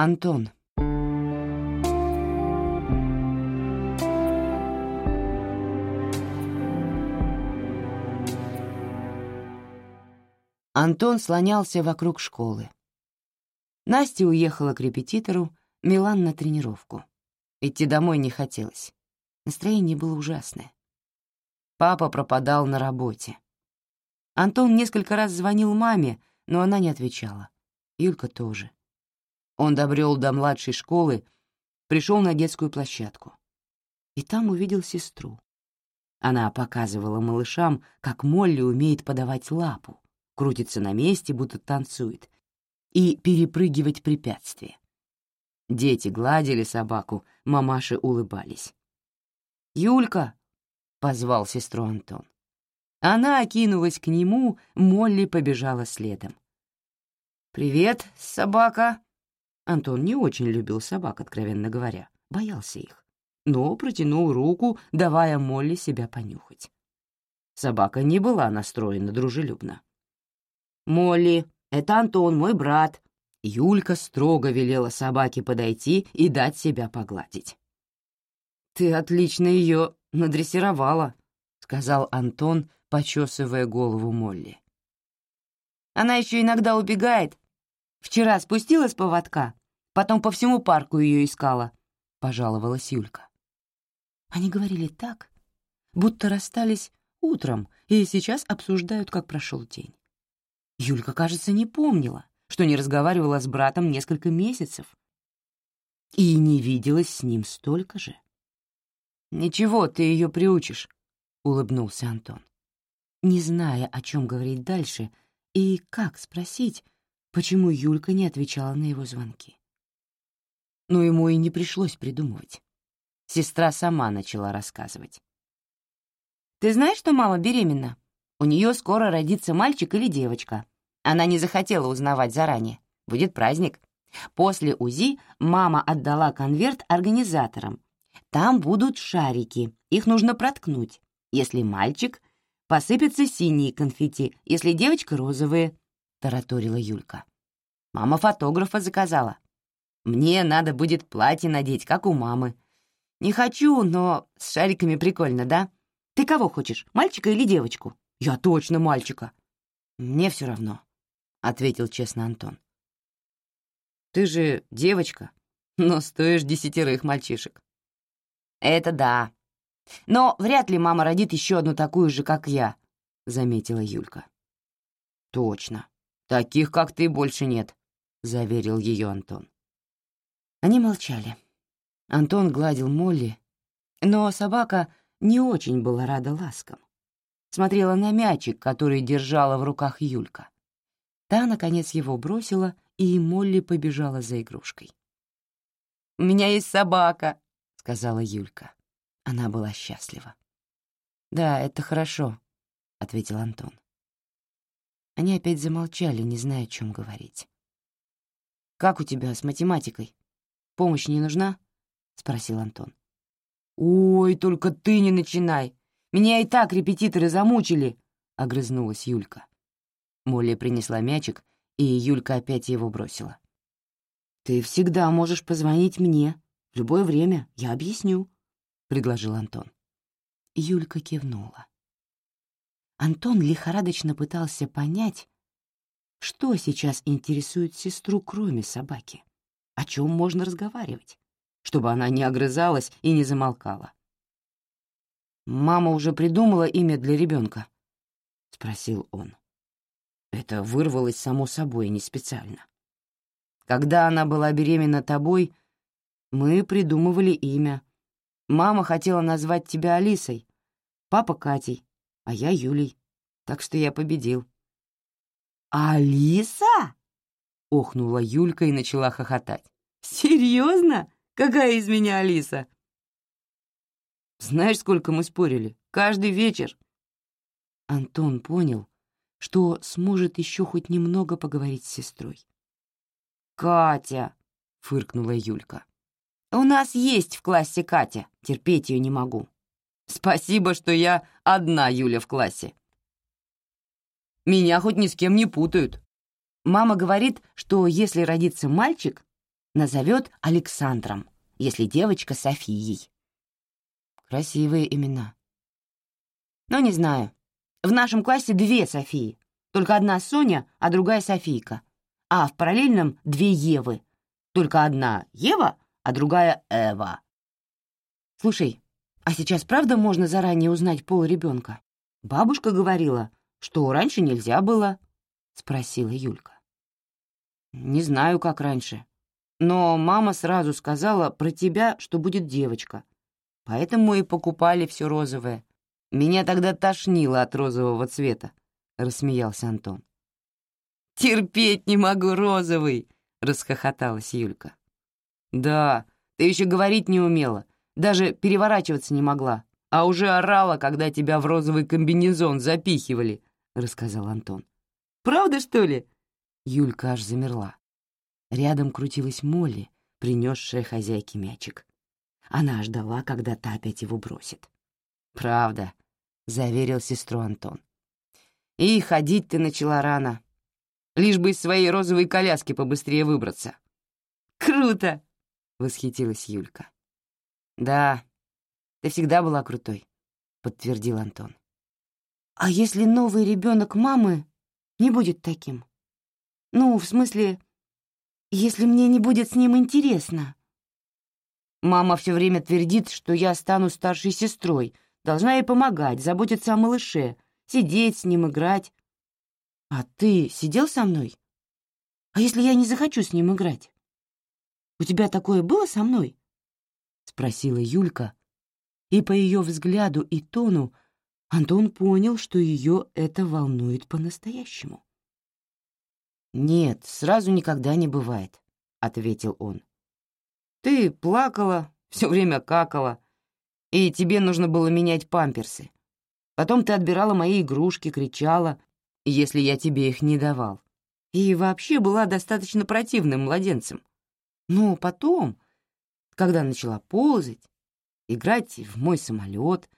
Антон. Антон слонялся вокруг школы. Настя уехала к репетитору, Милан на тренировку. Идти домой не хотелось. Настроение было ужасное. Папа пропадал на работе. Антон несколько раз звонил маме, но она не отвечала. Юлька тоже. Он добрел до младшей школы, пришел на детскую площадку. И там увидел сестру. Она показывала малышам, как Молли умеет подавать лапу, крутиться на месте, будто танцует, и перепрыгивать препятствия. Дети гладили собаку, мамаши улыбались. «Юлька!» — позвал сестру Антон. Она окинулась к нему, Молли побежала следом. «Привет, собака!» Антон не очень любил собак, откровенно говоря, боялся их, но протянул руку, давая Молли себя понюхать. Собака не была настроена дружелюбно. «Молли, это Антон, мой брат», Юлька строго велела собаке подойти и дать себя погладить. «Ты отлично ее надрессировала», — сказал Антон, почесывая голову Молли. «Она еще иногда убегает. Вчера спустилась с поводка, потом по всему парку ее искала», — пожаловалась Юлька. Они говорили так, будто расстались утром и сейчас обсуждают, как прошел день. Юлька, кажется, не помнила, что не разговаривала с братом несколько месяцев и не виделась с ним столько же. «Ничего, ты ее приучишь», — улыбнулся Антон. Не зная, о чем говорить дальше и как спросить, почему Юлька не отвечала на его звонки. Но ему и не пришлось придумывать. Сестра сама начала рассказывать. «Ты знаешь, что мама беременна? У нее скоро родится мальчик или девочка. Она не захотела узнавать заранее. Будет праздник. После УЗИ мама отдала конверт организаторам. Там будут шарики, их нужно проткнуть. Если мальчик, посыпятся синие конфетти, если девочка — розовые, — тараторила Юлька. Мама фотографа заказала. Мне надо будет платье надеть, как у мамы. Не хочу, но с шариками прикольно, да? Ты кого хочешь, мальчика или девочку? Я точно мальчика. Мне все равно. — ответил честно Антон. «Ты же девочка, но стоишь десятерых мальчишек». «Это да. Но вряд ли мама родит еще одну такую же, как я», — заметила Юлька. «Точно. Таких, как ты, больше нет», — заверил ее Антон. Они молчали. Антон гладил Молли, но собака не очень была рада ласкам. Смотрела на мячик, который держала в руках Юлька. Та, наконец, его бросила, и Молли побежала за игрушкой. «У меня есть собака», — сказала Юлька. Она была счастлива. «Да, это хорошо», — ответил Антон. Они опять замолчали, не зная, о чем говорить. «Как у тебя с математикой? Помощь не нужна?» — спросил Антон. «Ой, только ты не начинай! Меня и так репетиторы замучили!» — огрызнулась Юлька. Молли принесла мячик, и Юлька опять его бросила. «Ты всегда можешь позвонить мне. В любое время. Я объясню», — предложил Антон. Юлька кивнула. Антон лихорадочно пытался понять, что сейчас интересует сестру, кроме собаки, о чем можно разговаривать, чтобы она не огрызалась и не замолкала. «Мама уже придумала имя для ребенка?» — спросил он. Это вырвалось само собой, не специально. Когда она была беременна тобой, мы придумывали имя. Мама хотела назвать тебя Алисой, папа — Катей, а я — Юлей. Так что я победил. «Алиса?» — охнула Юлька и начала хохотать. «Серьезно? Какая из меня Алиса?» «Знаешь, сколько мы спорили? Каждый вечер». Антон понял, что сможет еще хоть немного поговорить с сестрой. «Катя!» — фыркнула Юлька. «У нас есть в классе Катя, терпеть ее не могу. Спасибо, что я одна Юля в классе. Меня хоть ни с кем не путают. Мама говорит, что если родится мальчик, назовет Александром, если девочка — Софией. Красивые имена. Ну, не знаю. В нашем классе две Софии. Только одна Соня, а другая Софийка. А в параллельном две Евы. Только одна Ева, а другая Эва. Слушай, а сейчас правда можно заранее узнать пол ребенка? Бабушка говорила, что раньше нельзя было, — спросила Юлька. Не знаю, как раньше. Но мама сразу сказала про тебя, что будет девочка. Поэтому и покупали все розовое. Меня тогда тошнило от розового цвета, — рассмеялся Антон. «Терпеть не могу розовый!» — расхохоталась Юлька. «Да, ты еще говорить не умела, даже переворачиваться не могла, а уже орала, когда тебя в розовый комбинезон запихивали», — рассказал Антон. «Правда, что ли?» Юлька аж замерла. Рядом крутилась Молли, принесшая хозяйке мячик. Она ждала, когда та опять его бросит. «Правда», — заверил сестру Антон. «И ходить ты начала рано, лишь бы из своей розовой коляски побыстрее выбраться». «Круто!» — восхитилась Юлька. «Да, ты всегда была крутой», — подтвердил Антон. «А если новый ребенок мамы не будет таким?» Ну, в смысле, если мне не будет с ним интересно. Мама все время твердит, что я стану старшей сестрой, должна ей помогать, заботиться о малыше, сидеть с ним, играть. А ты сидел со мной? А если я не захочу с ним играть? У тебя такое было со мной? Спросила Юлька, и по ее взгляду и тону Антон понял, что ее это волнует по-настоящему. «Нет, сразу никогда не бывает», — ответил он. «Ты плакала, все время какала, и тебе нужно было менять памперсы. Потом ты отбирала мои игрушки, кричала, если я тебе их не давал. И вообще была достаточно противным младенцем. Но потом, когда начала ползать, играть в мой самолет,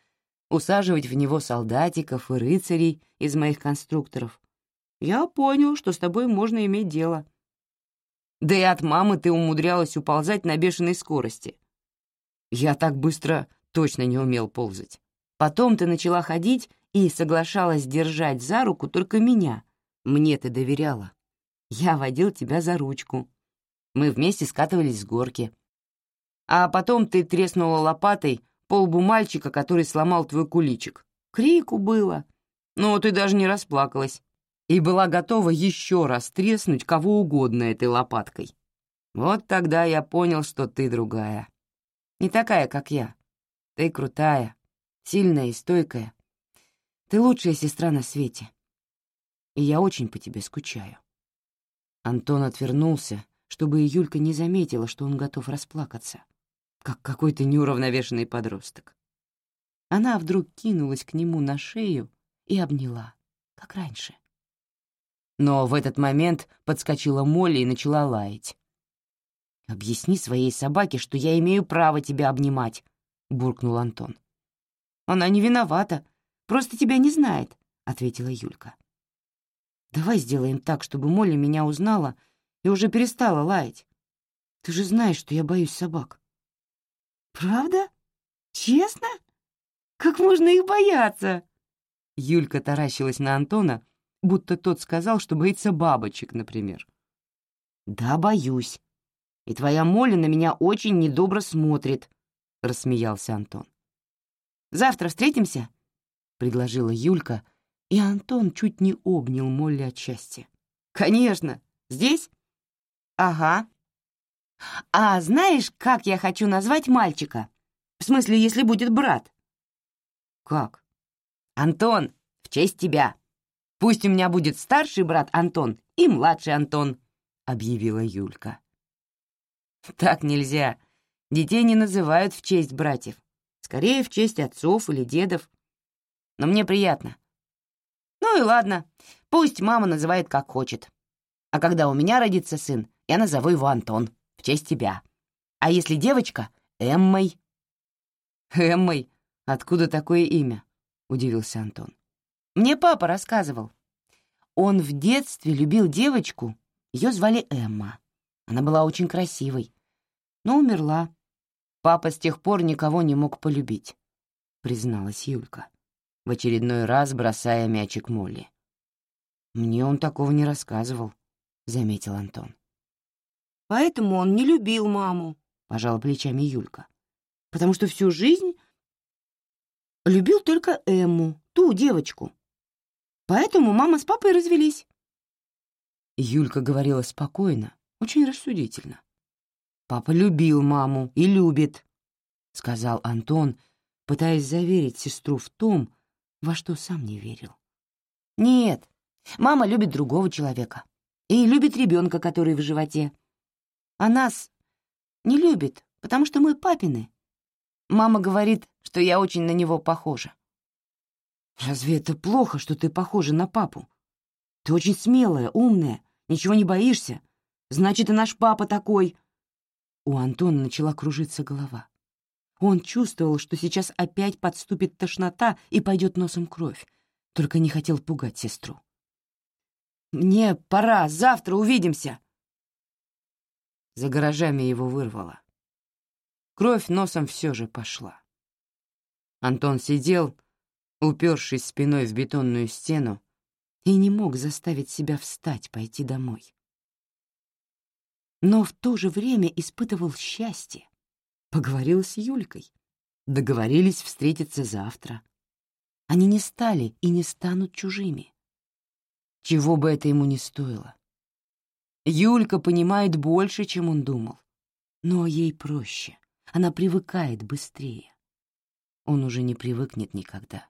усаживать в него солдатиков и рыцарей из моих конструкторов, я понял, что с тобой можно иметь дело. Да и от мамы ты умудрялась уползать на бешеной скорости. Я так быстро точно не умел ползать. Потом ты начала ходить и соглашалась держать за руку только меня. Мне ты доверяла. Я водил тебя за ручку. Мы вместе скатывались с горки. А потом ты треснула лопатой полбу мальчика, который сломал твой куличик. Крику было. Но ты даже не расплакалась и была готова еще раз треснуть кого угодно этой лопаткой. Вот тогда я понял, что ты другая. Не такая, как я. Ты крутая, сильная и стойкая. Ты лучшая сестра на свете. И я очень по тебе скучаю. Антон отвернулся, чтобы Юлька не заметила, что он готов расплакаться, как какой-то неуравновешенный подросток. Она вдруг кинулась к нему на шею и обняла, как раньше. Но в этот момент подскочила Молли и начала лаять. «Объясни своей собаке, что я имею право тебя обнимать», — буркнул Антон. «Она не виновата, просто тебя не знает», — ответила Юлька. «Давай сделаем так, чтобы Молли меня узнала и уже перестала лаять. Ты же знаешь, что я боюсь собак». «Правда? Честно? Как можно их бояться?» Юлька таращилась на Антона, будто тот сказал, что боится бабочек, например. «Да, боюсь. И твоя Молли на меня очень недобро смотрит», — рассмеялся Антон. «Завтра встретимся?» — предложила Юлька, и Антон чуть не обнял Молли от счастья. «Конечно! Здесь?» «Ага. А знаешь, как я хочу назвать мальчика? В смысле, если будет брат?» «Как?» «Антон, в честь тебя!» Пусть у меня будет старший брат Антон и младший Антон», — объявила Юлька. «Так нельзя. Детей не называют в честь братьев. Скорее, в честь отцов или дедов. Но мне приятно. Ну и ладно, пусть мама называет как хочет. А когда у меня родится сын, я назову его Антон, в честь тебя. А если девочка — Эммой». «Эммой? Откуда такое имя?» — удивился Антон. Мне папа рассказывал. Он в детстве любил девочку, ее звали Эмма. Она была очень красивой, но умерла. Папа с тех пор никого не мог полюбить, — призналась Юлька, в очередной раз бросая мячик Молли. «Мне он такого не рассказывал», — заметил Антон. «Поэтому он не любил маму», — пожала плечами Юлька, «потому что всю жизнь любил только Эмму, ту девочку. Поэтому мама с папой развелись». Юлька говорила спокойно, очень рассудительно. «Папа любил маму и любит», — сказал Антон, пытаясь заверить сестру в том, во что сам не верил. «Нет, мама любит другого человека и любит ребенка, который в животе. А нас не любит, потому что мы папины. Мама говорит, что я очень на него похожа». «Разве это плохо, что ты похожа на папу? Ты очень смелая, умная, ничего не боишься. Значит, и наш папа такой». У Антона начала кружиться голова. Он чувствовал, что сейчас опять подступит тошнота и пойдет носом кровь, только не хотел пугать сестру. «Мне пора, завтра увидимся!» За гаражами его вырвало. Кровь носом все же пошла. Антон сидел, упершись спиной в бетонную стену, и не мог заставить себя встать, пойти домой. Но в то же время испытывал счастье. Поговорил с Юлькой. Договорились встретиться завтра. Они не стали и не станут чужими. Чего бы это ему не стоило. Юлька понимает больше, чем он думал. Но ей проще. Она привыкает быстрее. Он уже не привыкнет никогда.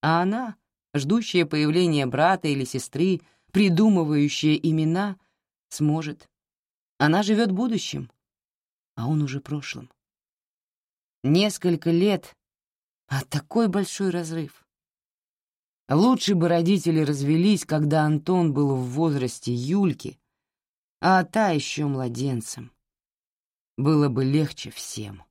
А она, ждущая появления брата или сестры, придумывающая имена, сможет. Она живет будущим, а он уже прошлым. Несколько лет, а такой большой разрыв. Лучше бы родители развелись, когда Антон был в возрасте Юльки, а та еще младенцем. Было бы легче всем.